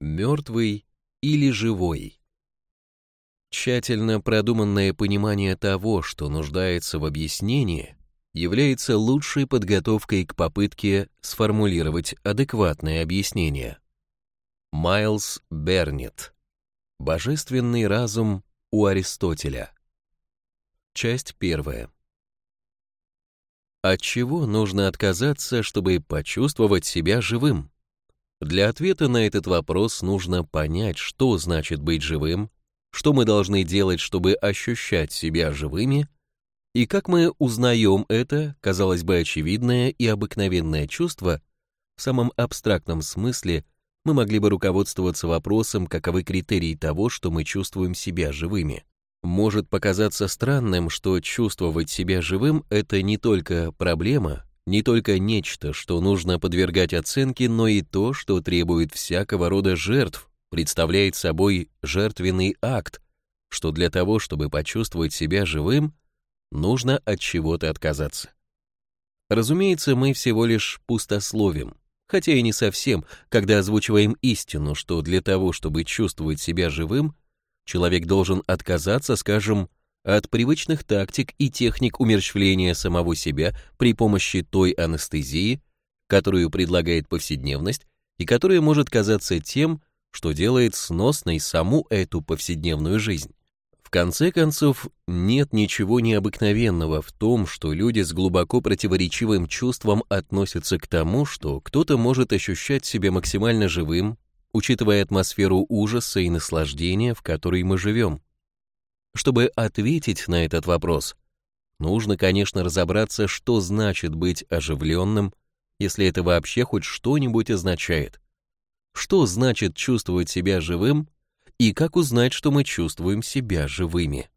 Мертвый или живой? Тщательно продуманное понимание того, что нуждается в объяснении, является лучшей подготовкой к попытке сформулировать адекватное объяснение. Майлз Бернет. Божественный разум у Аристотеля. Часть первая. От чего нужно отказаться, чтобы почувствовать себя живым? Для ответа на этот вопрос нужно понять, что значит быть живым, что мы должны делать, чтобы ощущать себя живыми, и как мы узнаем это, казалось бы, очевидное и обыкновенное чувство, в самом абстрактном смысле мы могли бы руководствоваться вопросом, каковы критерии того, что мы чувствуем себя живыми. Может показаться странным, что чувствовать себя живым — это не только проблема, не только нечто, что нужно подвергать оценке, но и то, что требует всякого рода жертв, представляет собой жертвенный акт, что для того, чтобы почувствовать себя живым, нужно от чего-то отказаться. Разумеется, мы всего лишь пустословим, хотя и не совсем, когда озвучиваем истину, что для того, чтобы чувствовать себя живым, человек должен отказаться, скажем, от привычных тактик и техник умерщвления самого себя при помощи той анестезии, которую предлагает повседневность и которая может казаться тем, что делает сносной саму эту повседневную жизнь. В конце концов, нет ничего необыкновенного в том, что люди с глубоко противоречивым чувством относятся к тому, что кто-то может ощущать себя максимально живым, учитывая атмосферу ужаса и наслаждения, в которой мы живем. Чтобы ответить на этот вопрос, нужно, конечно, разобраться, что значит быть оживленным, если это вообще хоть что-нибудь означает. Что значит чувствовать себя живым и как узнать, что мы чувствуем себя живыми?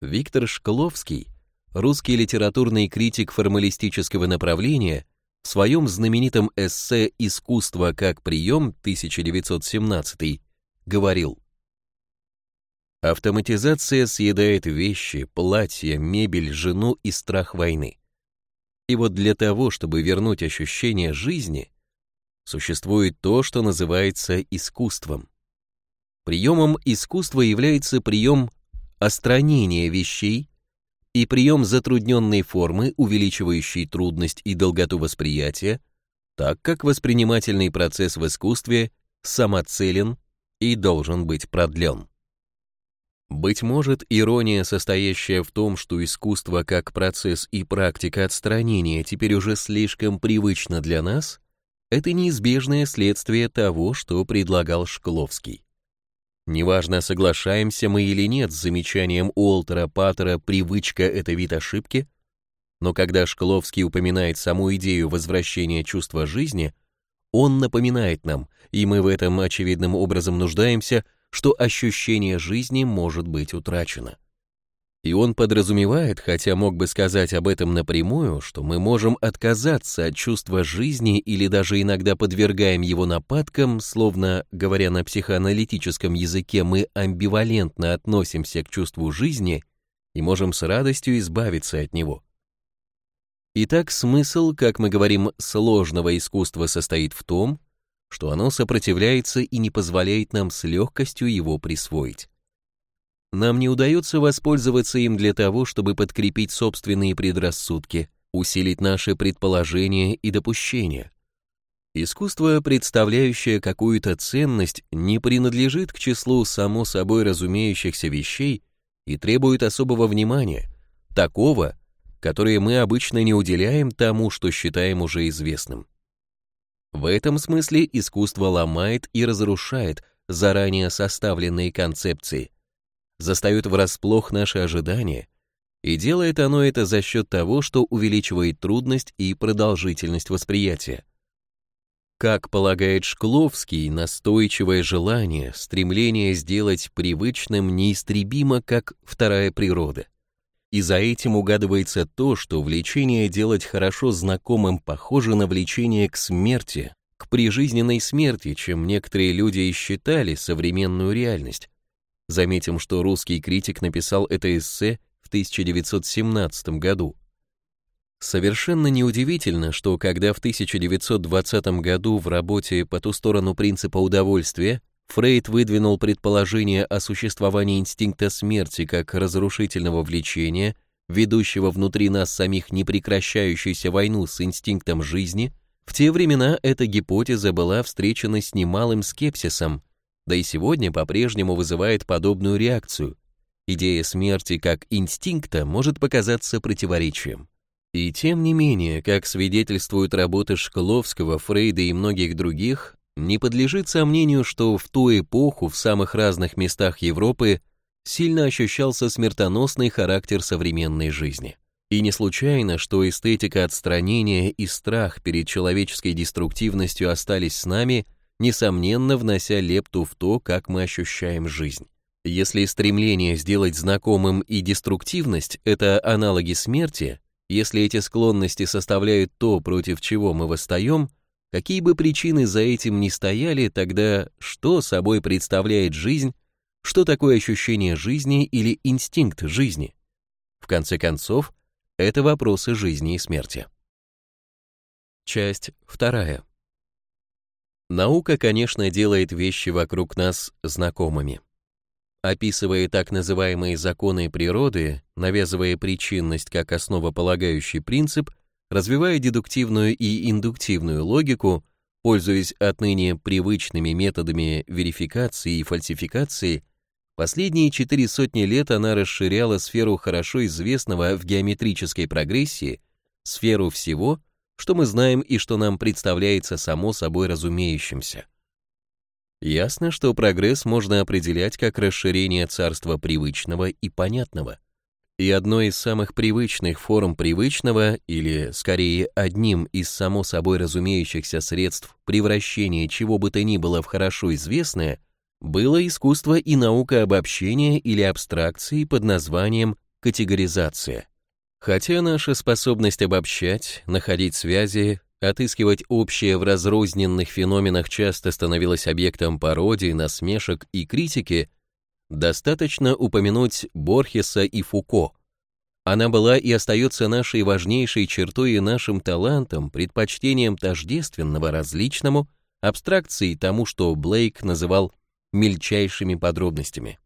Виктор Шкловский, русский литературный критик формалистического направления, в своем знаменитом эссе «Искусство как прием» 1917 говорил Автоматизация съедает вещи, платья, мебель, жену и страх войны. И вот для того, чтобы вернуть ощущение жизни, существует то, что называется искусством. Приемом искусства является прием остранения вещей и прием затрудненной формы, увеличивающий трудность и долготу восприятия, так как воспринимательный процесс в искусстве самоцелен и должен быть продлен. Быть может, ирония, состоящая в том, что искусство как процесс и практика отстранения теперь уже слишком привычно для нас, это неизбежное следствие того, что предлагал Шкловский. Неважно, соглашаемся мы или нет с замечанием Уолтера Паттера «привычка — это вид ошибки», но когда Шкловский упоминает саму идею возвращения чувства жизни, он напоминает нам, и мы в этом очевидным образом нуждаемся, что ощущение жизни может быть утрачено. И он подразумевает, хотя мог бы сказать об этом напрямую, что мы можем отказаться от чувства жизни или даже иногда подвергаем его нападкам, словно, говоря на психоаналитическом языке, мы амбивалентно относимся к чувству жизни и можем с радостью избавиться от него. Итак, смысл, как мы говорим, сложного искусства состоит в том, что оно сопротивляется и не позволяет нам с легкостью его присвоить. Нам не удается воспользоваться им для того, чтобы подкрепить собственные предрассудки, усилить наши предположения и допущения. Искусство, представляющее какую-то ценность, не принадлежит к числу само собой разумеющихся вещей и требует особого внимания, такого, которое мы обычно не уделяем тому, что считаем уже известным. В этом смысле искусство ломает и разрушает заранее составленные концепции, застает врасплох наши ожидания, и делает оно это за счет того, что увеличивает трудность и продолжительность восприятия. Как полагает Шкловский, настойчивое желание, стремление сделать привычным неистребимо, как вторая природа. И за этим угадывается то, что влечение делать хорошо знакомым похоже на влечение к смерти, к прижизненной смерти, чем некоторые люди и считали современную реальность, Заметим, что русский критик написал это эссе в 1917 году. Совершенно неудивительно, что когда в 1920 году в работе «По ту сторону принципа удовольствия» Фрейд выдвинул предположение о существовании инстинкта смерти как разрушительного влечения, ведущего внутри нас самих непрекращающуюся войну с инстинктом жизни, в те времена эта гипотеза была встречена с немалым скепсисом, да и сегодня по-прежнему вызывает подобную реакцию. Идея смерти как инстинкта может показаться противоречием. И тем не менее, как свидетельствуют работы Шкловского, Фрейда и многих других, не подлежит сомнению, что в ту эпоху в самых разных местах Европы сильно ощущался смертоносный характер современной жизни. И не случайно, что эстетика отстранения и страх перед человеческой деструктивностью остались с нами, несомненно внося лепту в то, как мы ощущаем жизнь. Если стремление сделать знакомым и деструктивность — это аналоги смерти, если эти склонности составляют то, против чего мы восстаем, какие бы причины за этим ни стояли, тогда что собой представляет жизнь, что такое ощущение жизни или инстинкт жизни? В конце концов, это вопросы жизни и смерти. Часть вторая. Наука, конечно, делает вещи вокруг нас знакомыми описывая так называемые законы природы, навязывая причинность как основополагающий принцип, развивая дедуктивную и индуктивную логику, пользуясь отныне привычными методами верификации и фальсификации, последние четыре сотни лет она расширяла сферу хорошо известного в геометрической прогрессии, сферу всего, что мы знаем и что нам представляется само собой разумеющимся. Ясно, что прогресс можно определять как расширение царства привычного и понятного. И одной из самых привычных форм привычного, или скорее одним из само собой разумеющихся средств превращения чего бы то ни было в хорошо известное, было искусство и наука обобщения или абстракции под названием категоризация. Хотя наша способность обобщать, находить связи, Отыскивать общее в разрозненных феноменах часто становилось объектом пародии, насмешек и критики, достаточно упомянуть Борхеса и Фуко. Она была и остается нашей важнейшей чертой и нашим талантом, предпочтением тождественного различному, абстракцией тому, что Блейк называл мельчайшими подробностями.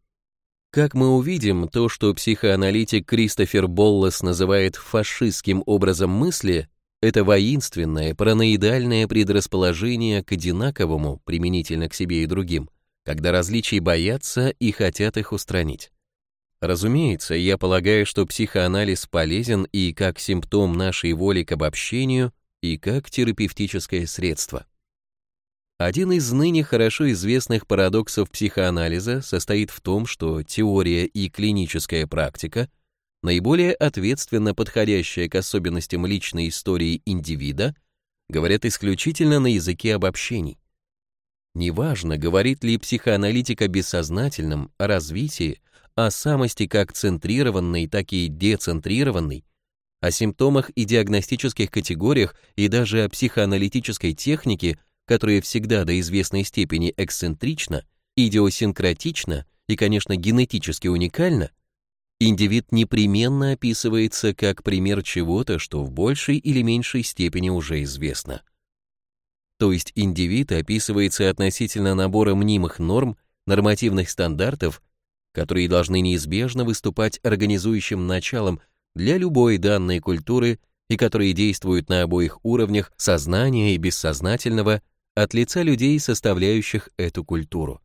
Как мы увидим, то, что психоаналитик Кристофер Боллес называет фашистским образом мысли, это воинственное, параноидальное предрасположение к одинаковому, применительно к себе и другим, когда различий боятся и хотят их устранить. Разумеется, я полагаю, что психоанализ полезен и как симптом нашей воли к обобщению, и как терапевтическое средство. Один из ныне хорошо известных парадоксов психоанализа состоит в том, что теория и клиническая практика – наиболее ответственно подходящая к особенностям личной истории индивида, говорят исключительно на языке обобщений. Неважно, говорит ли психоаналитик о бессознательном, о развитии, о самости как центрированной, так и децентрированной, о симптомах и диагностических категориях и даже о психоаналитической технике, которая всегда до известной степени эксцентрична, идиосинкратична и, конечно, генетически уникальна, Индивид непременно описывается как пример чего-то, что в большей или меньшей степени уже известно. То есть индивид описывается относительно набора мнимых норм, нормативных стандартов, которые должны неизбежно выступать организующим началом для любой данной культуры и которые действуют на обоих уровнях сознания и бессознательного от лица людей, составляющих эту культуру.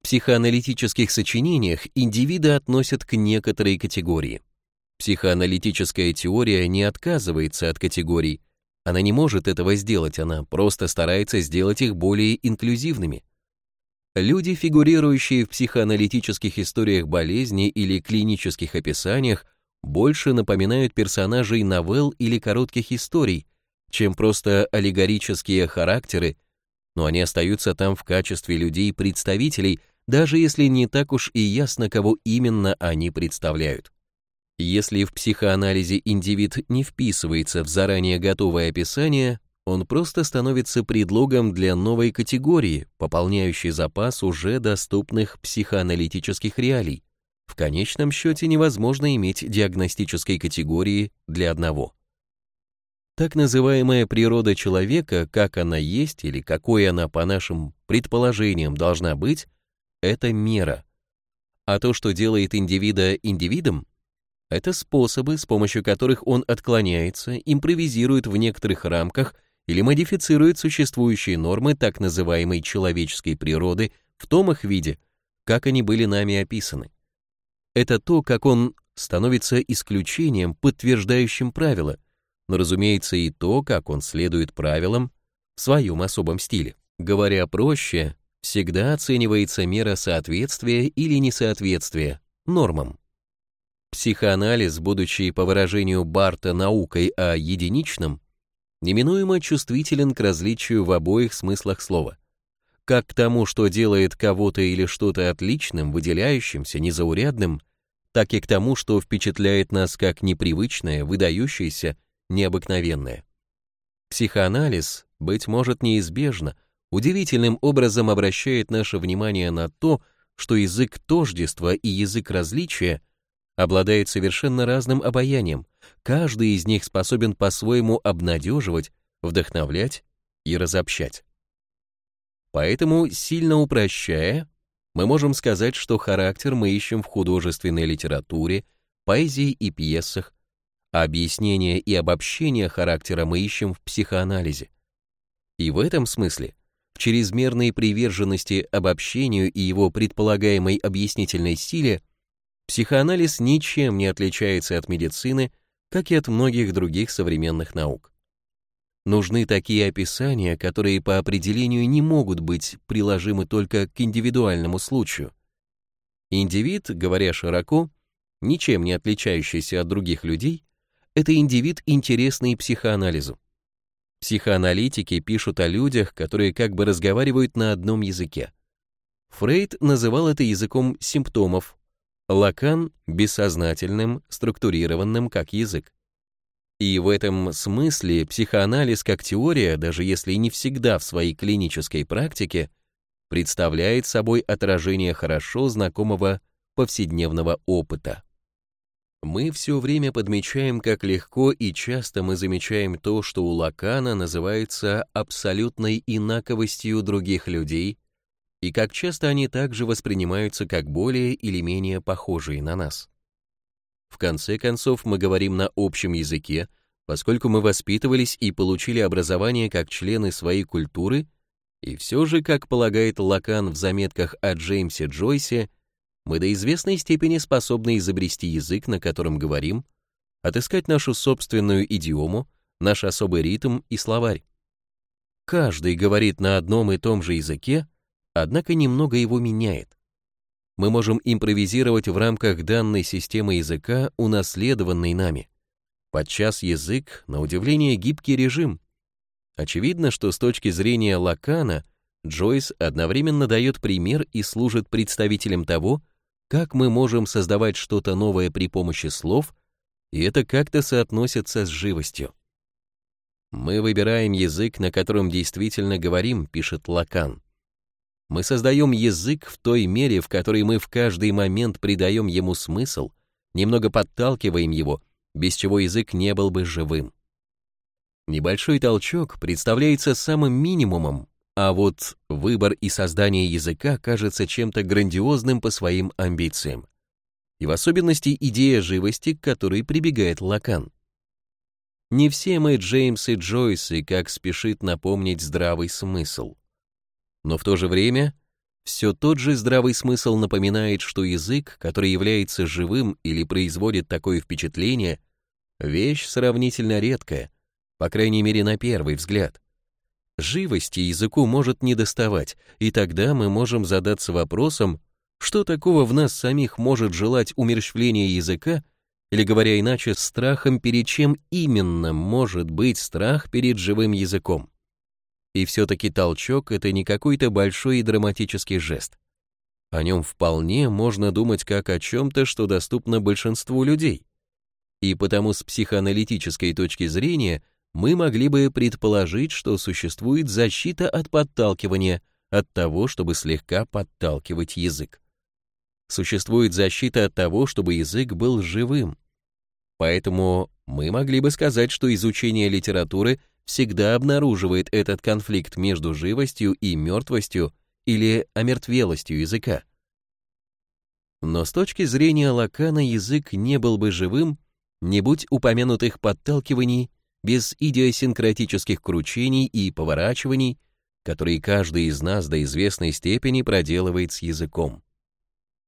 В психоаналитических сочинениях индивида относят к некоторой категории. Психоаналитическая теория не отказывается от категорий, она не может этого сделать, она просто старается сделать их более инклюзивными. Люди, фигурирующие в психоаналитических историях болезни или клинических описаниях, больше напоминают персонажей новелл или коротких историй, чем просто аллегорические характеры, но они остаются там в качестве людей-представителей, даже если не так уж и ясно, кого именно они представляют. Если в психоанализе индивид не вписывается в заранее готовое описание, он просто становится предлогом для новой категории, пополняющей запас уже доступных психоаналитических реалий. В конечном счете невозможно иметь диагностической категории для одного. Так называемая природа человека, как она есть или какой она по нашим предположениям должна быть, это мера. А то, что делает индивида индивидом, это способы, с помощью которых он отклоняется, импровизирует в некоторых рамках или модифицирует существующие нормы так называемой человеческой природы в том их виде, как они были нами описаны. Это то, как он становится исключением, подтверждающим правила, но, разумеется, и то, как он следует правилам в своем особом стиле. Говоря проще, всегда оценивается мера соответствия или несоответствия нормам. Психоанализ, будучи, по выражению Барта, наукой о единичном, неминуемо чувствителен к различию в обоих смыслах слова. Как к тому, что делает кого-то или что-то отличным, выделяющимся, незаурядным, так и к тому, что впечатляет нас как непривычное, выдающееся, необыкновенное. Психоанализ, быть может, неизбежно, удивительным образом обращает наше внимание на то, что язык тождества и язык различия обладает совершенно разным обаянием, каждый из них способен по-своему обнадеживать, вдохновлять и разобщать. Поэтому, сильно упрощая, мы можем сказать, что характер мы ищем в художественной литературе, поэзии и пьесах, а объяснение и обобщение характера мы ищем в психоанализе. И в этом смысле, в чрезмерной приверженности обобщению и его предполагаемой объяснительной силе, Психоанализ ничем не отличается от медицины, как и от многих других современных наук. Нужны такие описания, которые по определению не могут быть приложимы только к индивидуальному случаю. Индивид, говоря широко, ничем не отличающийся от других людей, это индивид, интересный психоанализу. Психоаналитики пишут о людях, которые как бы разговаривают на одном языке. Фрейд называл это языком симптомов, Лакан бессознательным, структурированным как язык. И в этом смысле психоанализ как теория, даже если не всегда в своей клинической практике, представляет собой отражение хорошо знакомого повседневного опыта. Мы все время подмечаем, как легко и часто мы замечаем то, что у Лакана называется абсолютной инаковостью других людей и как часто они также воспринимаются как более или менее похожие на нас. В конце концов, мы говорим на общем языке, поскольку мы воспитывались и получили образование как члены своей культуры, и все же, как полагает Лакан в заметках о Джеймсе Джойсе, мы до известной степени способны изобрести язык, на котором говорим, отыскать нашу собственную идиому, наш особый ритм и словарь. Каждый говорит на одном и том же языке, однако немного его меняет. Мы можем импровизировать в рамках данной системы языка, унаследованной нами. Подчас язык, на удивление, гибкий режим. Очевидно, что с точки зрения Лакана, Джойс одновременно дает пример и служит представителем того, как мы можем создавать что-то новое при помощи слов, и это как-то соотносится с живостью. «Мы выбираем язык, на котором действительно говорим», — пишет Лакан. Мы создаем язык в той мере, в которой мы в каждый момент придаем ему смысл, немного подталкиваем его, без чего язык не был бы живым. Небольшой толчок представляется самым минимумом, а вот выбор и создание языка кажется чем-то грандиозным по своим амбициям. И в особенности идея живости, к которой прибегает Лакан. Не все мы Джеймс и Джойсы, как спешит напомнить здравый смысл. Но в то же время все тот же здравый смысл напоминает, что язык, который является живым или производит такое впечатление, вещь сравнительно редкая, по крайней мере на первый взгляд. Живости языку может не доставать, и тогда мы можем задаться вопросом, что такого в нас самих может желать умерщвления языка, или, говоря иначе, страхом перед чем именно может быть страх перед живым языком. И все-таки толчок — это не какой-то большой и драматический жест. О нем вполне можно думать как о чем-то, что доступно большинству людей. И потому с психоаналитической точки зрения мы могли бы предположить, что существует защита от подталкивания, от того, чтобы слегка подталкивать язык. Существует защита от того, чтобы язык был живым. Поэтому мы могли бы сказать, что изучение литературы всегда обнаруживает этот конфликт между живостью и мертвостью или омертвелостью языка. Но с точки зрения Лакана язык не был бы живым, не будь упомянутых подталкиваний, без идиосинкратических кручений и поворачиваний, которые каждый из нас до известной степени проделывает с языком.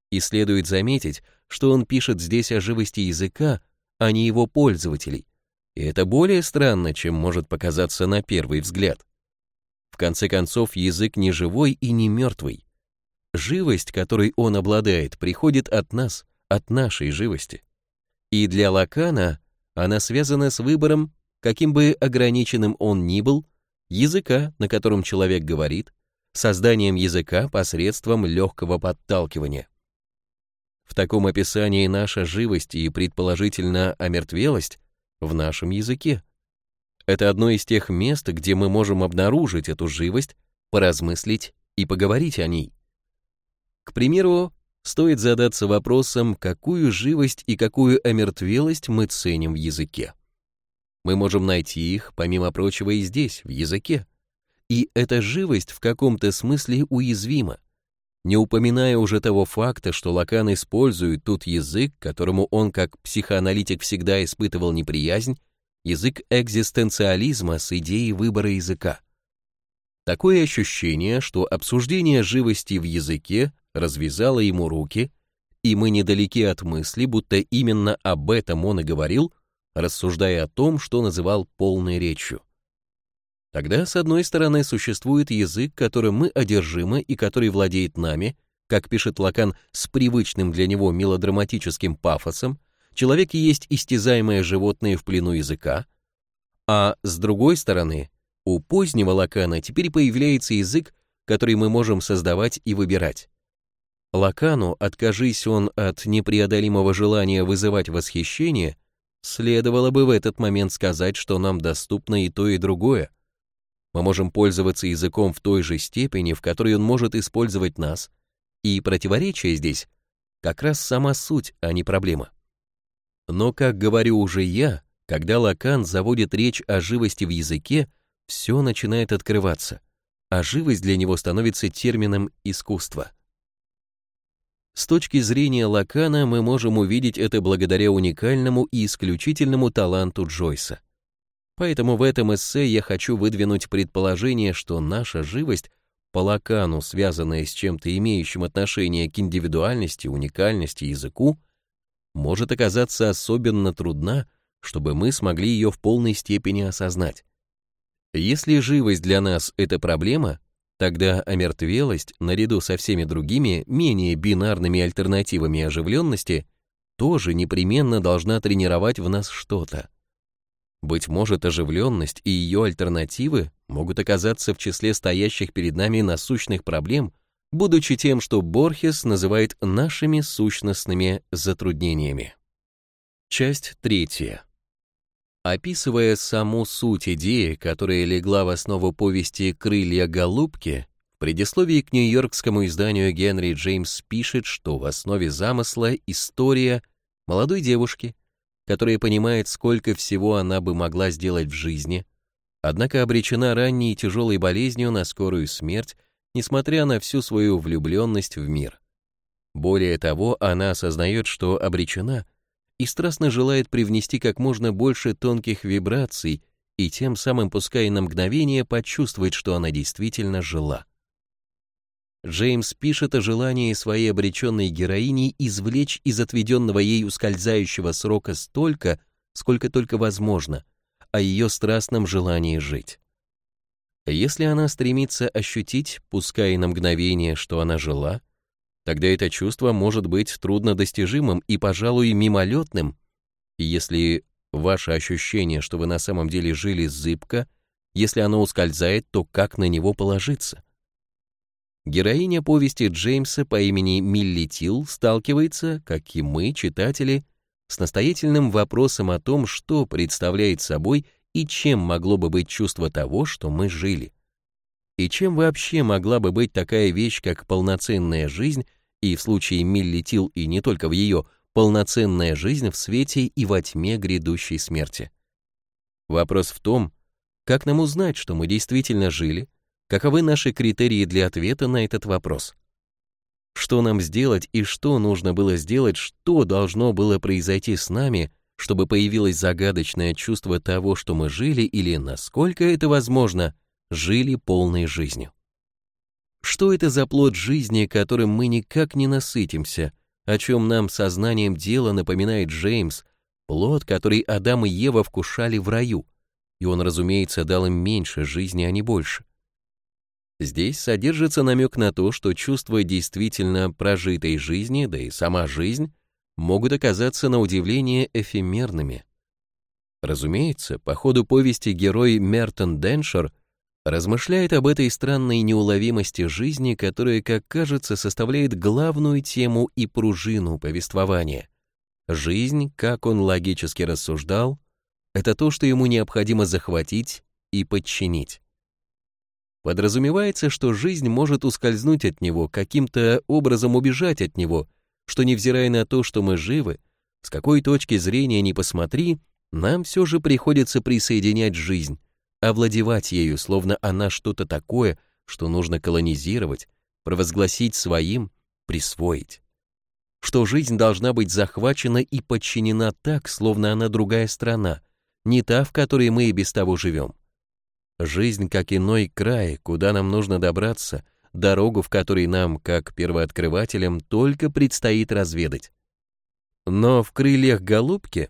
И следует заметить, что он пишет здесь о живости языка, а не его пользователей, и это более странно, чем может показаться на первый взгляд. В конце концов, язык не живой и не мертвый. Живость, которой он обладает, приходит от нас, от нашей живости. И для Лакана она связана с выбором, каким бы ограниченным он ни был, языка, на котором человек говорит, созданием языка посредством легкого подталкивания. В таком описании наша живость и, предположительно, омертвелость в нашем языке. Это одно из тех мест, где мы можем обнаружить эту живость, поразмыслить и поговорить о ней. К примеру, стоит задаться вопросом, какую живость и какую омертвелость мы ценим в языке. Мы можем найти их, помимо прочего, и здесь, в языке. И эта живость в каком-то смысле уязвима, не упоминая уже того факта, что Лакан использует тут язык, которому он как психоаналитик всегда испытывал неприязнь, язык экзистенциализма с идеей выбора языка. Такое ощущение, что обсуждение живости в языке развязало ему руки, и мы недалеки от мысли, будто именно об этом он и говорил, рассуждая о том, что называл полной речью. Тогда, с одной стороны, существует язык, которым мы одержимы и который владеет нами, как пишет Лакан с привычным для него мелодраматическим пафосом, человек есть истязаемое животное в плену языка, а с другой стороны, у позднего Лакана теперь появляется язык, который мы можем создавать и выбирать. Лакану, откажись он от непреодолимого желания вызывать восхищение, следовало бы в этот момент сказать, что нам доступно и то, и другое, мы можем пользоваться языком в той же степени, в которой он может использовать нас, и противоречие здесь как раз сама суть, а не проблема. Но, как говорю уже я, когда Лакан заводит речь о живости в языке, все начинает открываться, а живость для него становится термином искусства. С точки зрения Лакана мы можем увидеть это благодаря уникальному и исключительному таланту Джойса. Поэтому в этом эссе я хочу выдвинуть предположение, что наша живость по лакану, связанная с чем-то имеющим отношение к индивидуальности, уникальности языку, может оказаться особенно трудна, чтобы мы смогли ее в полной степени осознать. Если живость для нас — это проблема, тогда омертвелость, наряду со всеми другими, менее бинарными альтернативами оживленности, тоже непременно должна тренировать в нас что-то. Быть может, оживленность и ее альтернативы могут оказаться в числе стоящих перед нами насущных проблем, будучи тем, что Борхес называет нашими сущностными затруднениями. Часть третья. Описывая саму суть идеи, которая легла в основу повести «Крылья голубки», в предисловии к нью-йоркскому изданию Генри Джеймс пишет, что в основе замысла история молодой девушки, которая понимает, сколько всего она бы могла сделать в жизни, однако обречена ранней и тяжелой болезнью на скорую смерть, несмотря на всю свою влюбленность в мир. Более того, она осознает, что обречена, и страстно желает привнести как можно больше тонких вибраций и тем самым, пускай на мгновение, почувствовать, что она действительно жила. Джеймс пишет о желании своей обреченной героини извлечь из отведенного ей ускользающего срока столько, сколько только возможно, о ее страстном желании жить. Если она стремится ощутить, пускай и на мгновение, что она жила, тогда это чувство может быть труднодостижимым и, пожалуй, мимолетным, если ваше ощущение, что вы на самом деле жили зыбко, если оно ускользает, то как на него положиться? Героиня повести Джеймса по имени Милли Тилл сталкивается, как и мы, читатели, с настоятельным вопросом о том, что представляет собой и чем могло бы быть чувство того, что мы жили. И чем вообще могла бы быть такая вещь, как полноценная жизнь, и в случае Милли Тилл и не только в ее полноценная жизнь в свете и во тьме грядущей смерти. Вопрос в том, как нам узнать, что мы действительно жили, каковы наши критерии для ответа на этот вопрос. Что нам сделать и что нужно было сделать, что должно было произойти с нами, чтобы появилось загадочное чувство того, что мы жили или, насколько это возможно, жили полной жизнью. Что это за плод жизни, которым мы никак не насытимся, о чем нам сознанием дела напоминает Джеймс, плод, который Адам и Ева вкушали в раю, и он, разумеется, дал им меньше жизни, а не больше. Здесь содержится намек на то, что чувства действительно прожитой жизни, да и сама жизнь, могут оказаться на удивление эфемерными. Разумеется, по ходу повести герой Мертон Деншер размышляет об этой странной неуловимости жизни, которая, как кажется, составляет главную тему и пружину повествования. Жизнь, как он логически рассуждал, это то, что ему необходимо захватить и подчинить. Подразумевается, что жизнь может ускользнуть от него, каким-то образом убежать от него, что невзирая на то, что мы живы, с какой точки зрения ни посмотри, нам все же приходится присоединять жизнь, овладевать ею, словно она что-то такое, что нужно колонизировать, провозгласить своим, присвоить. Что жизнь должна быть захвачена и подчинена так, словно она другая страна, не та, в которой мы и без того живем. Жизнь как иной край, куда нам нужно добраться, дорогу, в которой нам, как первооткрывателям, только предстоит разведать. Но в крыльях голубки,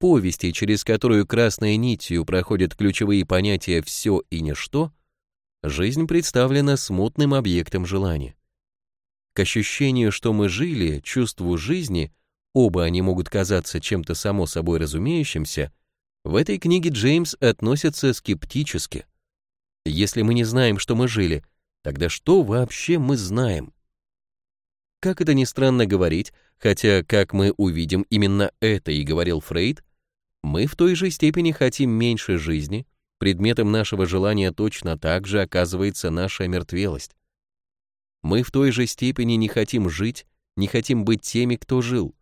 повести, через которую красной нитью проходят ключевые понятия «все» и «ничто», жизнь представлена смутным объектом желания. К ощущению, что мы жили, чувству жизни, оба они могут казаться чем-то само собой разумеющимся, в этой книге Джеймс относится скептически. Если мы не знаем, что мы жили, тогда что вообще мы знаем? Как это ни странно говорить, хотя, как мы увидим, именно это и говорил Фрейд, мы в той же степени хотим меньше жизни, предметом нашего желания точно так же оказывается наша мертвелость. Мы в той же степени не хотим жить, не хотим быть теми, кто жил.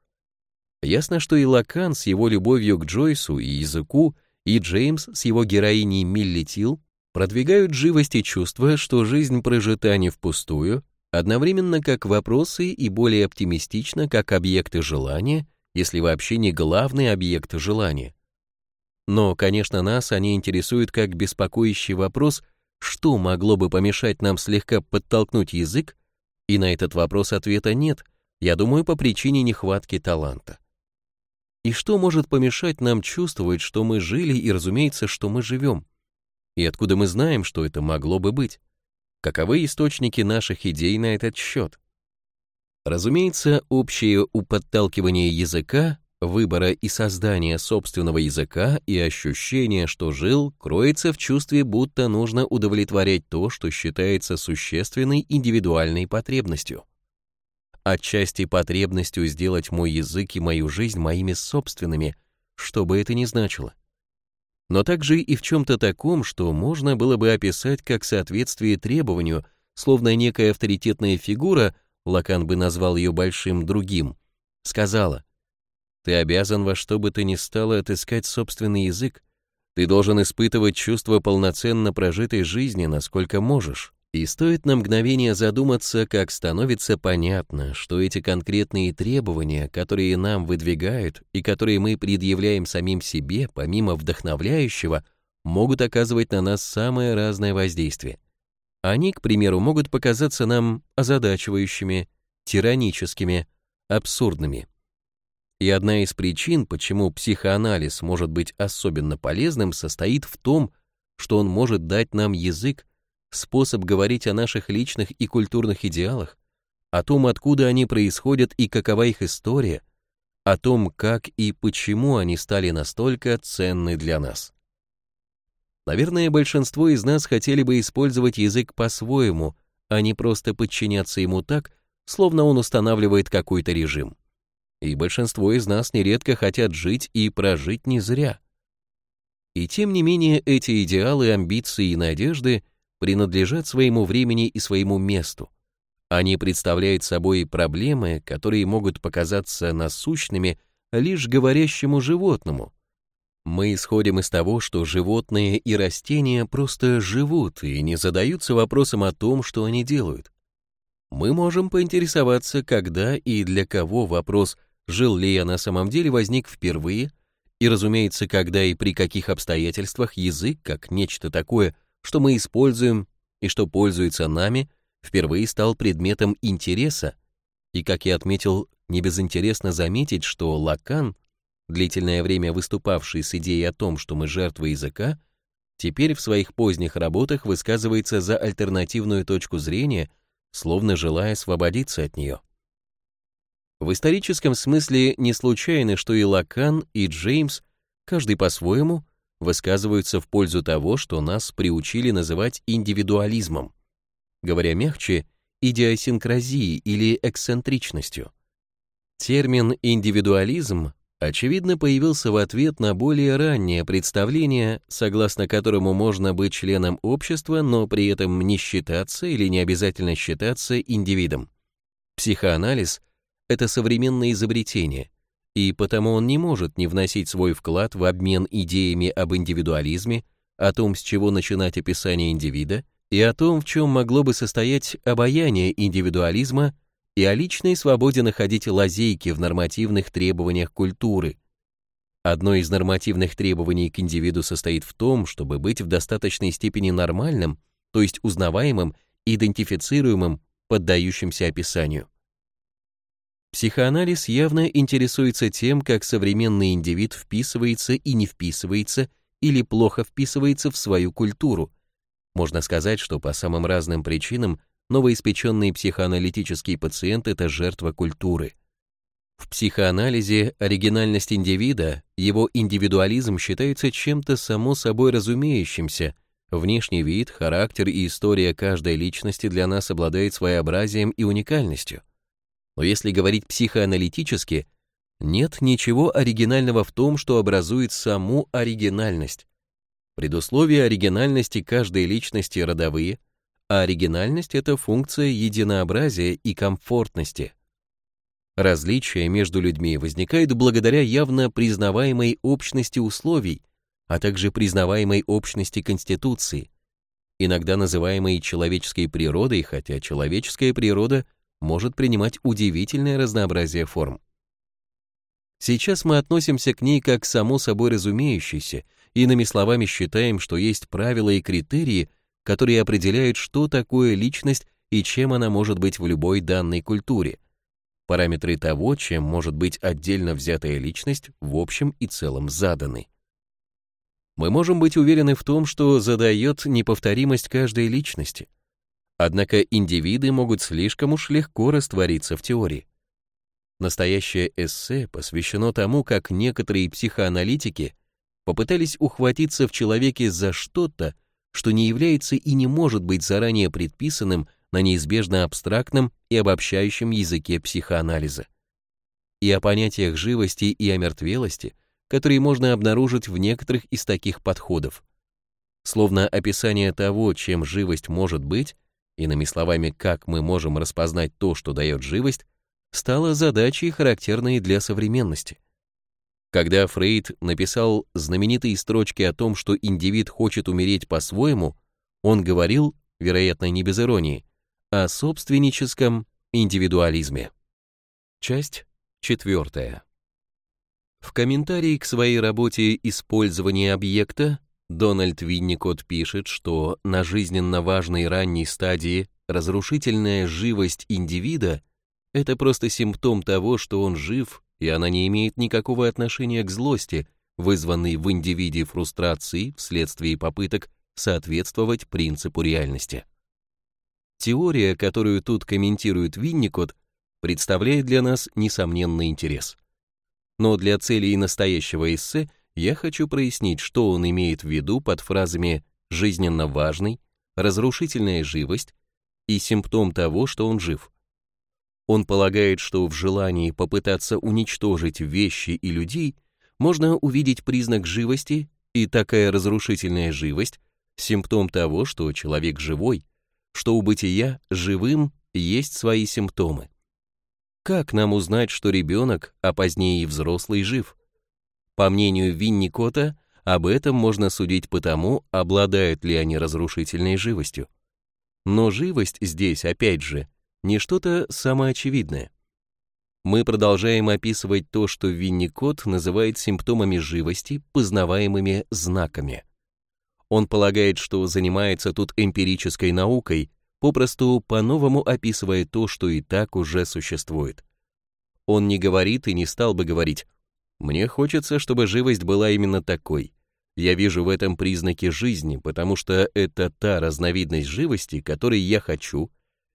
Ясно, что и Лакан с его любовью к Джойсу и языку, и Джеймс с его героиней Милли Тил продвигают живость и чувство, что жизнь прожита не впустую, одновременно как вопросы и более оптимистично как объекты желания, если вообще не главный объект желания. Но, конечно, нас они интересуют как беспокоящий вопрос, что могло бы помешать нам слегка подтолкнуть язык, и на этот вопрос ответа нет, я думаю, по причине нехватки таланта. И что может помешать нам чувствовать, что мы жили и, разумеется, что мы живем? И откуда мы знаем, что это могло бы быть? Каковы источники наших идей на этот счет? Разумеется, общее у подталкивания языка, выбора и создания собственного языка и ощущение, что жил, кроется в чувстве, будто нужно удовлетворять то, что считается существенной индивидуальной потребностью отчасти потребностью сделать мой язык и мою жизнь моими собственными, что бы это ни значило. Но также и в чем-то таком, что можно было бы описать как соответствие требованию, словно некая авторитетная фигура, Лакан бы назвал ее большим другим, сказала, «Ты обязан во что бы ты ни стало отыскать собственный язык, ты должен испытывать чувство полноценно прожитой жизни, насколько можешь. И стоит на мгновение задуматься, как становится понятно, что эти конкретные требования, которые нам выдвигают и которые мы предъявляем самим себе, помимо вдохновляющего, могут оказывать на нас самое разное воздействие. Они, к примеру, могут показаться нам озадачивающими, тираническими, абсурдными. И одна из причин, почему психоанализ может быть особенно полезным, состоит в том, что он может дать нам язык, способ говорить о наших личных и культурных идеалах, о том, откуда они происходят и какова их история, о том, как и почему они стали настолько ценны для нас. Наверное, большинство из нас хотели бы использовать язык по-своему, а не просто подчиняться ему так, словно он устанавливает какой-то режим. И большинство из нас нередко хотят жить и прожить не зря. И тем не менее эти идеалы, амбиции и надежды принадлежат своему времени и своему месту, Они представляют собой проблемы, которые могут показаться насущными лишь говорящему животному. Мы исходим из того, что животные и растения просто живут и не задаются вопросом о том, что они делают. Мы можем поинтересоваться, когда и для кого вопрос «жил ли я на самом деле» возник впервые, и, разумеется, когда и при каких обстоятельствах язык, как нечто такое, что мы используем и что пользуется нами, впервые стал предметом интереса, и, как я отметил, не безинтересно заметить, что Лакан, длительное время выступавший с идеей о том, что мы жертвы языка, теперь в своих поздних работах высказывается за альтернативную точку зрения, словно желая освободиться от нее. В историческом смысле не случайно, что и Лакан, и Джеймс, каждый по-своему, высказываются в пользу того, что нас приучили называть индивидуализмом, говоря мягче, идиосинкразией или эксцентричностью. Термин «индивидуализм» очевидно появился в ответ на более раннее представление, согласно которому можно быть членом общества, но при этом не считаться или не обязательно считаться индивидом. Психоанализ — это современное изобретение, и потому он не может не вносить свой вклад в обмен идеями об индивидуализме, о том, с чего начинать описание индивида, и о том, в чем могло бы состоять обаяние индивидуализма и о личной свободе находить лазейки в нормативных требованиях культуры. Одно из нормативных требований к индивиду состоит в том, чтобы быть в достаточной степени нормальным, то есть узнаваемым, идентифицируемым, поддающимся описанию. Психоанализ явно интересуется тем, как современный индивид вписывается и не вписывается или плохо вписывается в свою культуру. Можно сказать, что по самым разным причинам новоиспеченный психоаналитический пациент – это жертва культуры. В психоанализе оригинальность индивида, его индивидуализм считаются чем-то само собой разумеющимся. Внешний вид, характер и история каждой личности для нас обладает своеобразием и уникальностью. Но если говорить психоаналитически, нет ничего оригинального в том, что образует саму оригинальность. Предусловия оригинальности каждой личности родовые, а оригинальность — это функция единообразия и комфортности. Различия между людьми возникают благодаря явно признаваемой общности условий, а также признаваемой общности конституции, иногда называемой человеческой природой, хотя человеческая природа — может принимать удивительное разнообразие форм. Сейчас мы относимся к ней как само собой разумеющейся, иными словами считаем, что есть правила и критерии, которые определяют, что такое личность и чем она может быть в любой данной культуре, параметры того, чем может быть отдельно взятая личность в общем и целом заданы. Мы можем быть уверены в том, что задает неповторимость каждой личности – Однако индивиды могут слишком уж легко раствориться в теории. Настоящее эссе посвящено тому, как некоторые психоаналитики попытались ухватиться в человеке за что-то, что не является и не может быть заранее предписанным на неизбежно абстрактном и обобщающем языке психоанализа. И о понятиях живости и омертвелости, которые можно обнаружить в некоторых из таких подходов. Словно описание того, чем живость может быть, иными словами, как мы можем распознать то, что дает живость, стала задачей, характерной для современности. Когда Фрейд написал знаменитые строчки о том, что индивид хочет умереть по-своему, он говорил, вероятно, не без иронии, о собственническом индивидуализме. Часть четвертая. В комментарии к своей работе «Использование объекта» Дональд Винникот пишет, что на жизненно важной ранней стадии разрушительная живость индивида — это просто симптом того, что он жив, и она не имеет никакого отношения к злости, вызванной в индивиде фрустрации вследствие попыток соответствовать принципу реальности. Теория, которую тут комментирует Винникот, представляет для нас несомненный интерес. Но для целей настоящего эссе — я хочу прояснить, что он имеет в виду под фразами «жизненно важный», «разрушительная живость» и «симптом того, что он жив». Он полагает, что в желании попытаться уничтожить вещи и людей можно увидеть признак живости, и такая разрушительная живость — симптом того, что человек живой, что у бытия живым есть свои симптомы. Как нам узнать, что ребенок, а позднее и взрослый, жив? По мнению Винникота, об этом можно судить по тому, обладают ли они разрушительной живостью. Но живость здесь, опять же, не что-то самоочевидное. Мы продолжаем описывать то, что Винникот называет симптомами живости, познаваемыми знаками. Он полагает, что занимается тут эмпирической наукой, попросту по-новому описывая то, что и так уже существует. Он не говорит и не стал бы говорить «Мне хочется, чтобы живость была именно такой», я вижу в этом признаки жизни, потому что это та разновидность живости, которой я хочу,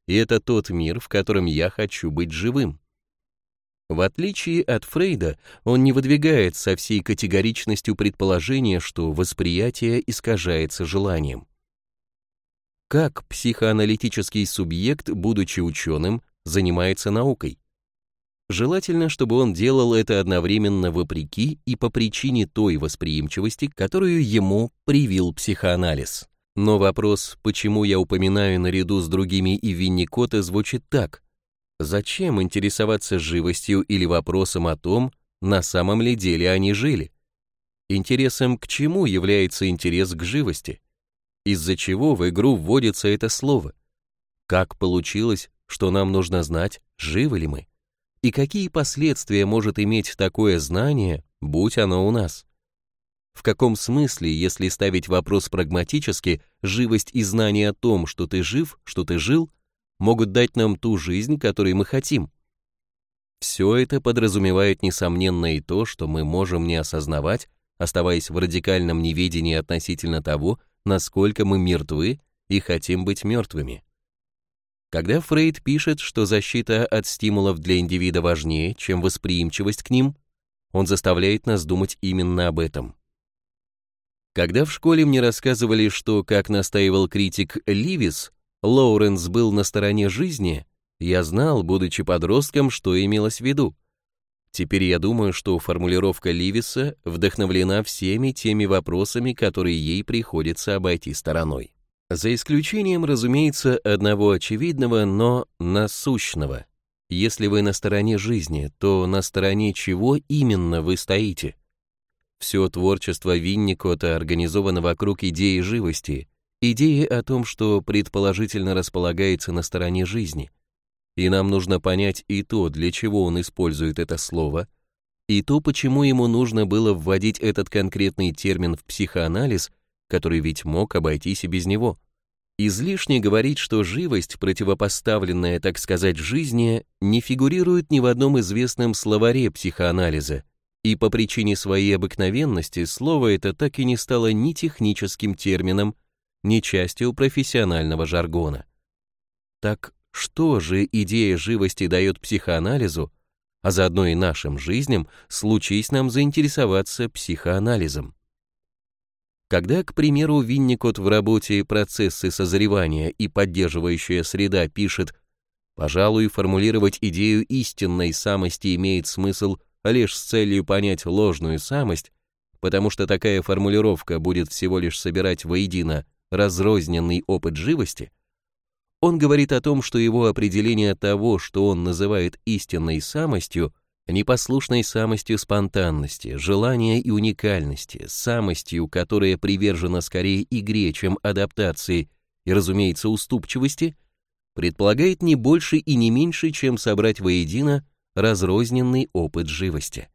и это тот мир, в котором я хочу быть живым. В отличие от Фрейда, он не выдвигает со всей категоричностью предположения, что восприятие искажается желанием. Как психоаналитический субъект, будучи ученым, занимается наукой? Желательно, чтобы он делал это одновременно вопреки и по причине той восприимчивости, которую ему привил психоанализ. Но вопрос, почему я упоминаю наряду с другими и Винникота, звучит так. Зачем интересоваться живостью или вопросом о том, на самом ли деле они жили? Интересом к чему является интерес к живости? Из-за чего в игру вводится это слово? Как получилось, что нам нужно знать, живы ли мы? И какие последствия может иметь такое знание, будь оно у нас. В каком смысле, если ставить вопрос прагматически, живость и знание о том, что ты жив, что ты жил, могут дать нам ту жизнь, которой мы хотим? Все это подразумевает несомненно и то, что мы можем не осознавать, оставаясь в радикальном неведении относительно того, насколько мы мертвы и хотим быть мертвыми. Когда Фрейд пишет, что защита от стимулов для индивида важнее, чем восприимчивость к ним, он заставляет нас думать именно об этом. Когда в школе мне рассказывали, что, как настаивал критик Ливис, Лоуренс был на стороне жизни, я знал, будучи подростком, что имелось в виду. Теперь я думаю, что формулировка Ливиса вдохновлена всеми теми вопросами, которые ей приходится обойти стороной. За исключением, разумеется, одного очевидного, но насущного. Если вы на стороне жизни, то на стороне чего именно вы стоите? Все творчество Винникота организовано вокруг идеи живости, идеи о том, что предположительно располагается на стороне жизни. И нам нужно понять и то, для чего он использует это слово, и то, почему ему нужно было вводить этот конкретный термин в психоанализ – который ведь мог обойтись и без него. Излишне говорить, что живость, противопоставленная, так сказать, жизни, не фигурирует ни в одном известном словаре психоанализа, и по причине своей обыкновенности слово это так и не стало ни техническим термином, ни частью профессионального жаргона. Так что же идея живости дает психоанализу, а заодно и нашим жизням, случись нам заинтересоваться психоанализом? Когда, к примеру, Винникот в работе «Процессы созревания и поддерживающая среда» пишет «Пожалуй, формулировать идею истинной самости имеет смысл лишь с целью понять ложную самость, потому что такая формулировка будет всего лишь собирать воедино разрозненный опыт живости», он говорит о том, что его определение того, что он называет истинной самостью – непослушной самостью спонтанности, желания и уникальности, самостью, которая привержена скорее игре, чем адаптации и, разумеется, уступчивости, предполагает не больше и не меньше, чем собрать воедино разрозненный опыт живости.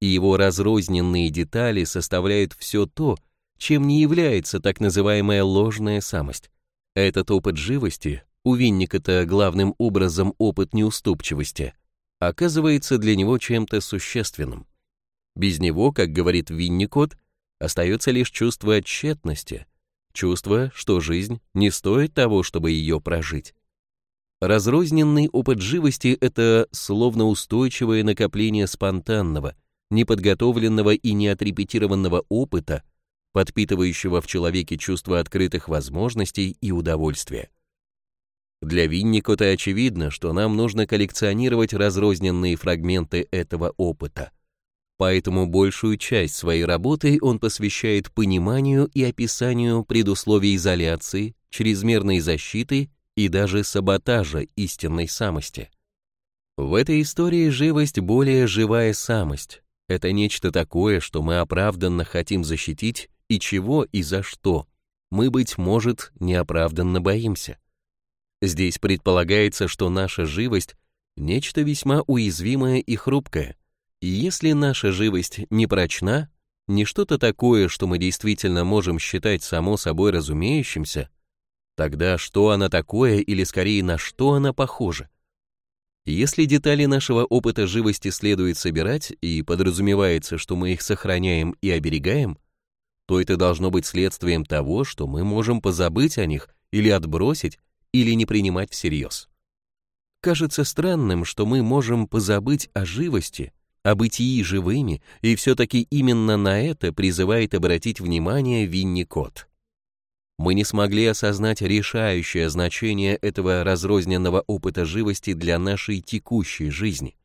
И его разрозненные детали составляют все то, чем не является так называемая ложная самость. Этот опыт живости, у Винника-то главным образом опыт неуступчивости – оказывается для него чем-то существенным. Без него, как говорит Винникот, остается лишь чувство тщетности, чувство, что жизнь не стоит того, чтобы ее прожить. Разрозненный опыт живости — это словно устойчивое накопление спонтанного, неподготовленного и неотрепетированного опыта, подпитывающего в человеке чувство открытых возможностей и удовольствия. Для Винникота очевидно, что нам нужно коллекционировать разрозненные фрагменты этого опыта. Поэтому большую часть своей работы он посвящает пониманию и описанию предусловий изоляции, чрезмерной защиты и даже саботажа истинной самости. В этой истории живость более живая самость. Это нечто такое, что мы оправданно хотим защитить и чего и за что мы, быть может, неоправданно боимся. Здесь предполагается, что наша живость — нечто весьма уязвимое и хрупкое, и если наша живость не прочна, не что-то такое, что мы действительно можем считать само собой разумеющимся, тогда что она такое или скорее на что она похожа? Если детали нашего опыта живости следует собирать и подразумевается, что мы их сохраняем и оберегаем, то это должно быть следствием того, что мы можем позабыть о них или отбросить, или не принимать всерьез. Кажется странным, что мы можем позабыть о живости, о бытии живыми, и все-таки именно на это призывает обратить внимание Винни Кот мы не смогли осознать решающее значение этого разрозненного опыта живости для нашей текущей жизни.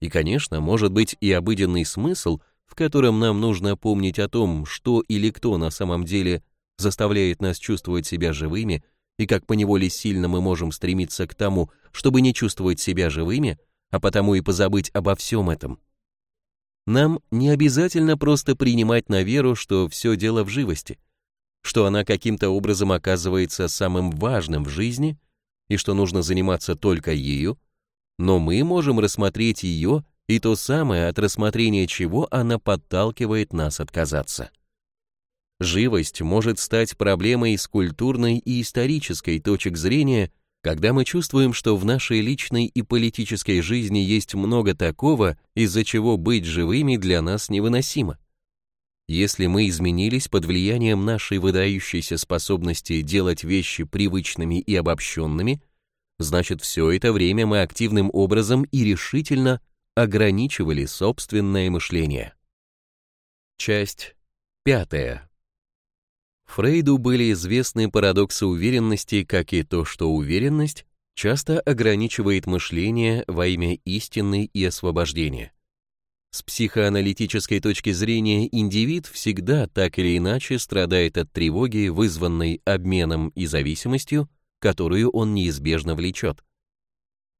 И, конечно, может быть и обыденный смысл, в котором нам нужно помнить о том, что или кто на самом деле заставляет нас чувствовать себя живыми, и как поневоле сильно мы можем стремиться к тому, чтобы не чувствовать себя живыми, а потому и позабыть обо всем этом. Нам не обязательно просто принимать на веру, что все дело в живости — что она каким-то образом оказывается самым важным в жизни и что нужно заниматься только ею, но мы можем рассмотреть ее и то самое, от рассмотрения чего она подталкивает нас отказаться. Живость может стать проблемой с культурной и исторической точек зрения, когда мы чувствуем, что в нашей личной и политической жизни есть много такого, из-за чего быть живыми для нас невыносимо. Если мы изменились под влиянием нашей выдающейся способности делать вещи привычными и обобщенными, значит все это время мы активным образом и решительно ограничивали собственное мышление. Часть пятая. Фрейду были известны парадоксы уверенности, как и то, что уверенность часто ограничивает мышление во имя истины и освобождения. С психоаналитической точки зрения индивид всегда так или иначе страдает от тревоги, вызванной обменом и зависимостью, которую он неизбежно влечет.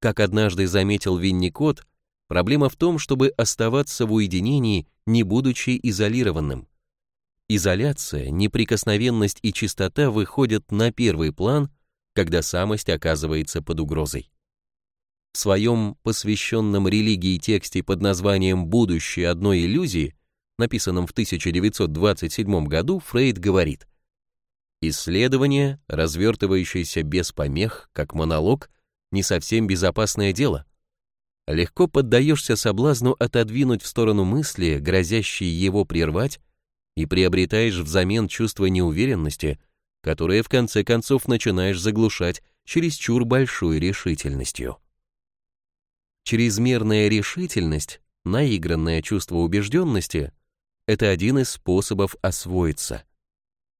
Как однажды заметил Винникот, проблема в том, чтобы оставаться в уединении, не будучи изолированным. Изоляция, неприкосновенность и чистота выходят на первый план, когда самость оказывается под угрозой. В своем посвященном религии тексте под названием «Будущее одной иллюзии», написанном в 1927 году, Фрейд говорит, «Исследование, развертывающееся без помех, как монолог, не совсем безопасное дело. Легко поддаешься соблазну отодвинуть в сторону мысли, грозящие его прервать, и приобретаешь взамен чувство неуверенности, которое в конце концов начинаешь заглушать чересчур большой решительностью. Чрезмерная решительность, наигранное чувство убежденности — это один из способов освоиться.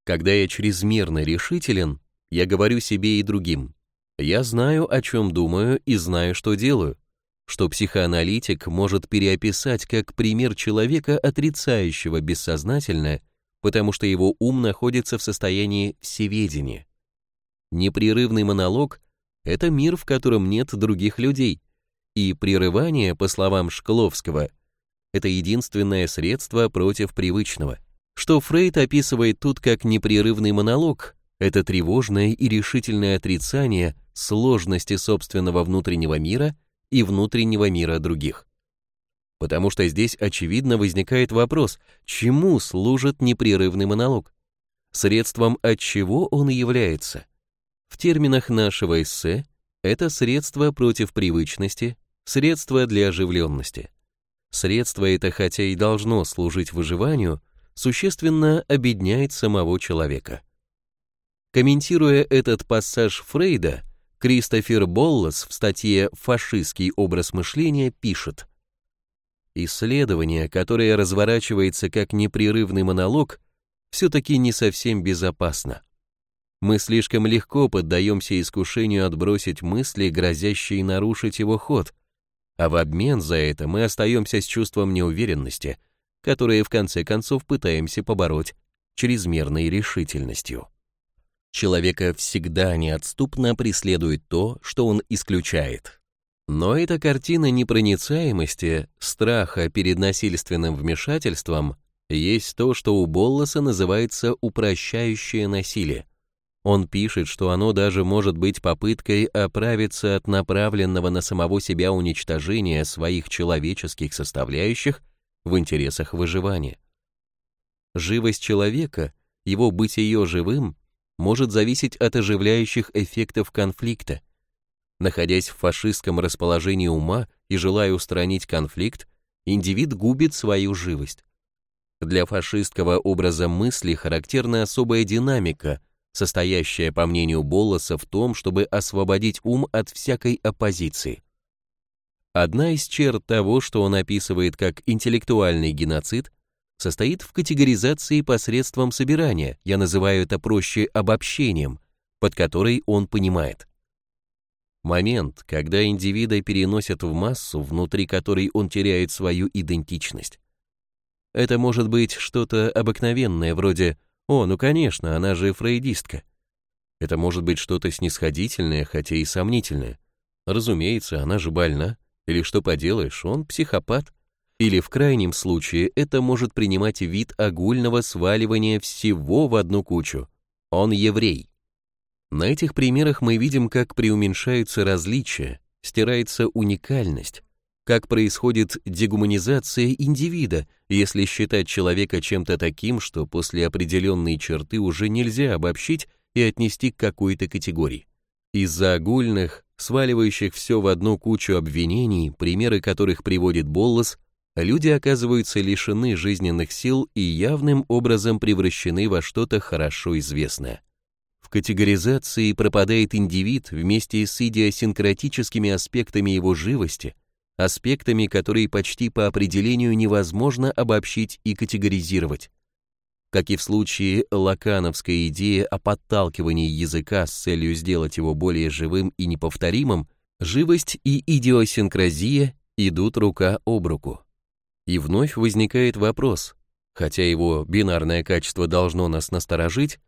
Когда я чрезмерно решителен, я говорю себе и другим, я знаю, о чем думаю и знаю, что делаю, что психоаналитик может переописать как пример человека, отрицающего бессознательное, потому что его ум находится в состоянии всеведения. Непрерывный монолог — это мир, в котором нет других людей — и прерывание, по словам Шкловского, это единственное средство против привычного. Что Фрейд описывает тут как непрерывный монолог, это тревожное и решительное отрицание сложности собственного внутреннего мира и внутреннего мира других. Потому что здесь очевидно возникает вопрос, чему служит непрерывный монолог? Средством от чего он является? В терминах нашего эссе это средство против привычности, Средство для оживленности. Средство это, хотя и должно служить выживанию, существенно обедняет самого человека. Комментируя этот пассаж Фрейда, Кристофер Боллас в статье «Фашистский образ мышления» пишет «Исследование, которое разворачивается как непрерывный монолог, все-таки не совсем безопасно. Мы слишком легко поддаемся искушению отбросить мысли, грозящие нарушить его ход, а в обмен за это мы остаемся с чувством неуверенности, которое в конце концов пытаемся побороть чрезмерной решительностью. Человека всегда неотступно преследует то, что он исключает. Но эта картина непроницаемости, страха перед насильственным вмешательством есть то, что у Болласа называется упрощающее насилие. Он пишет, что оно даже может быть попыткой оправиться от направленного на самого себя уничтожения своих человеческих составляющих в интересах выживания. Живость человека, его бытие живым, может зависеть от оживляющих эффектов конфликта. Находясь в фашистском расположении ума и желая устранить конфликт, индивид губит свою живость. Для фашистского образа мысли характерна особая динамика, состоящая, по мнению Болоса, в том, чтобы освободить ум от всякой оппозиции. Одна из черт того, что он описывает как интеллектуальный геноцид, состоит в категоризации посредством собирания, я называю это проще обобщением, под который он понимает. Момент, когда индивида переносят в массу, внутри которой он теряет свою идентичность. Это может быть что-то обыкновенное, вроде «О, ну конечно, она же фрейдистка». Это может быть что-то снисходительное, хотя и сомнительное. Разумеется, она же больна. Или что поделаешь, он психопат. Или в крайнем случае это может принимать вид огульного сваливания всего в одну кучу. Он еврей. На этих примерах мы видим, как преуменьшаются различия, стирается уникальность, как происходит дегуманизация индивида, если считать человека чем-то таким, что после определенной черты уже нельзя обобщить и отнести к какой-то категории. Из-за огульных, сваливающих все в одну кучу обвинений, примеры которых приводит Боллас, люди оказываются лишены жизненных сил и явным образом превращены во что-то хорошо известное. В категоризации пропадает индивид вместе с идиосинкратическими аспектами его живости, аспектами, которые почти по определению невозможно обобщить и категоризировать. Как и в случае лакановской идеи о подталкивании языка с целью сделать его более живым и неповторимым, живость и идиосинкразия идут рука об руку. И вновь возникает вопрос, хотя его бинарное качество должно нас насторожить,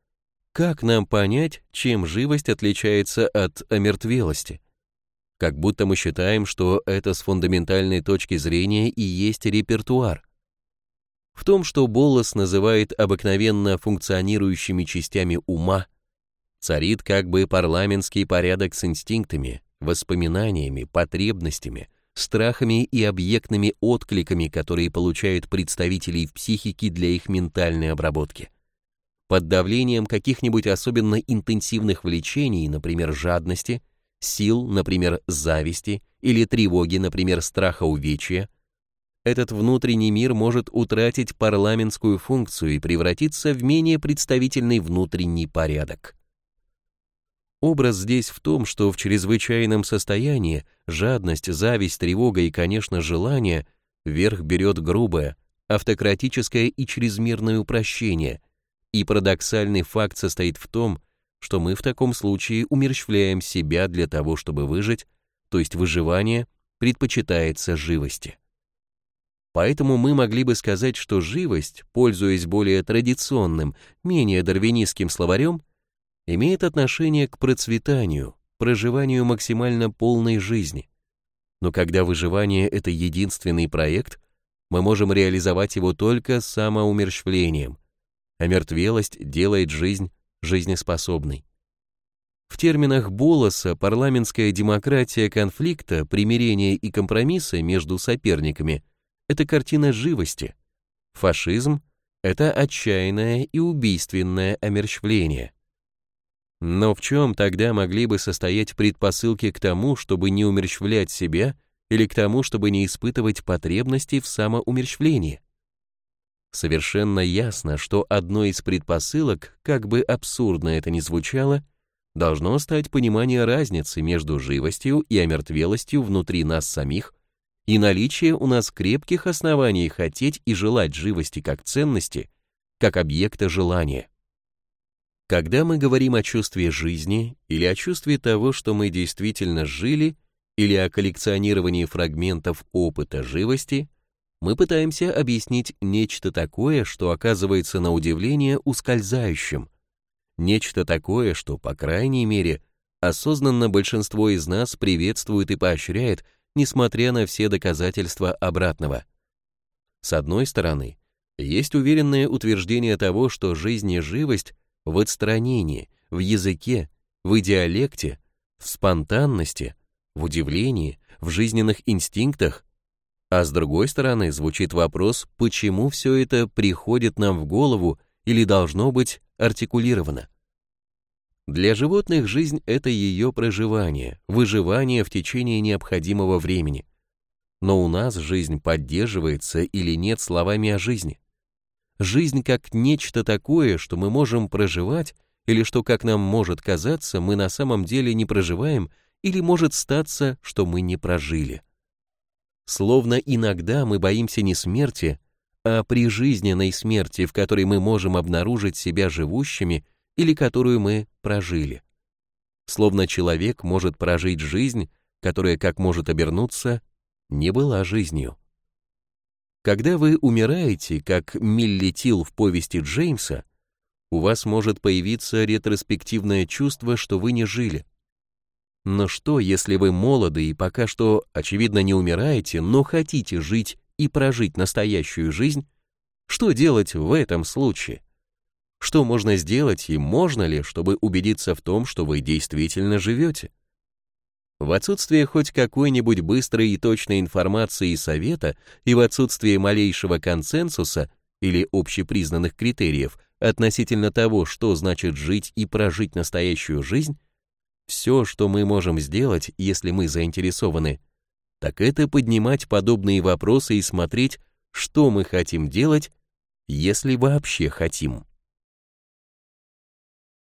как нам понять, чем живость отличается от омертвелости? как будто мы считаем, что это с фундаментальной точки зрения и есть репертуар. В том, что Болос называет обыкновенно функционирующими частями ума, царит как бы парламентский порядок с инстинктами, воспоминаниями, потребностями, страхами и объектными откликами, которые получают представителей в психике для их ментальной обработки. Под давлением каких-нибудь особенно интенсивных влечений, например, жадности – сил, например, зависти, или тревоги, например, страха увечья, этот внутренний мир может утратить парламентскую функцию и превратиться в менее представительный внутренний порядок. Образ здесь в том, что в чрезвычайном состоянии жадность, зависть, тревога и, конечно, желание верх берет грубое, автократическое и чрезмерное упрощение, и парадоксальный факт состоит в том, что мы в таком случае умерщвляем себя для того, чтобы выжить, то есть выживание предпочитается живости. Поэтому мы могли бы сказать, что живость, пользуясь более традиционным, менее дарвинистским словарем, имеет отношение к процветанию, проживанию максимально полной жизни. Но когда выживание — это единственный проект, мы можем реализовать его только самоумерщвлением, а мертвелость делает жизнь жизнеспособной. В терминах Болоса парламентская демократия конфликта, примирения и компромисса между соперниками – это картина живости. Фашизм – это отчаянное и убийственное омерщвление. Но в чем тогда могли бы состоять предпосылки к тому, чтобы не умерщвлять себя или к тому, чтобы не испытывать потребности в самоумерщвлении? Совершенно ясно, что одной из предпосылок, как бы абсурдно это ни звучало, должно стать понимание разницы между живостью и омертвелостью внутри нас самих и наличие у нас крепких оснований хотеть и желать живости как ценности, как объекта желания. Когда мы говорим о чувстве жизни или о чувстве того, что мы действительно жили, или о коллекционировании фрагментов опыта живости, мы пытаемся объяснить нечто такое, что оказывается на удивление ускользающим, нечто такое, что, по крайней мере, осознанно большинство из нас приветствует и поощряет, несмотря на все доказательства обратного. С одной стороны, есть уверенное утверждение того, что жизнь и живость в отстранении, в языке, в идиалекте, в спонтанности, в удивлении, в жизненных инстинктах, а с другой стороны звучит вопрос, почему все это приходит нам в голову или должно быть артикулировано. Для животных жизнь — это ее проживание, выживание в течение необходимого времени. Но у нас жизнь поддерживается или нет словами о жизни. Жизнь как нечто такое, что мы можем проживать, или что, как нам может казаться, мы на самом деле не проживаем, или может статься, что мы не прожили. Словно иногда мы боимся не смерти, а прижизненной смерти, в которой мы можем обнаружить себя живущими или которую мы прожили. Словно человек может прожить жизнь, которая, как может обернуться, не была жизнью. Когда вы умираете, как Милли Тил в повести Джеймса, у вас может появиться ретроспективное чувство, что вы не жили. Но что, если вы молоды и пока что, очевидно, не умираете, но хотите жить и прожить настоящую жизнь? Что делать в этом случае? Что можно сделать и можно ли, чтобы убедиться в том, что вы действительно живете? В отсутствие хоть какой-нибудь быстрой и точной информации и совета, и в отсутствие малейшего консенсуса или общепризнанных критериев относительно того, что значит жить и прожить настоящую жизнь, все, что мы можем сделать, если мы заинтересованы, так это поднимать подобные вопросы и смотреть, что мы хотим делать, если вообще хотим.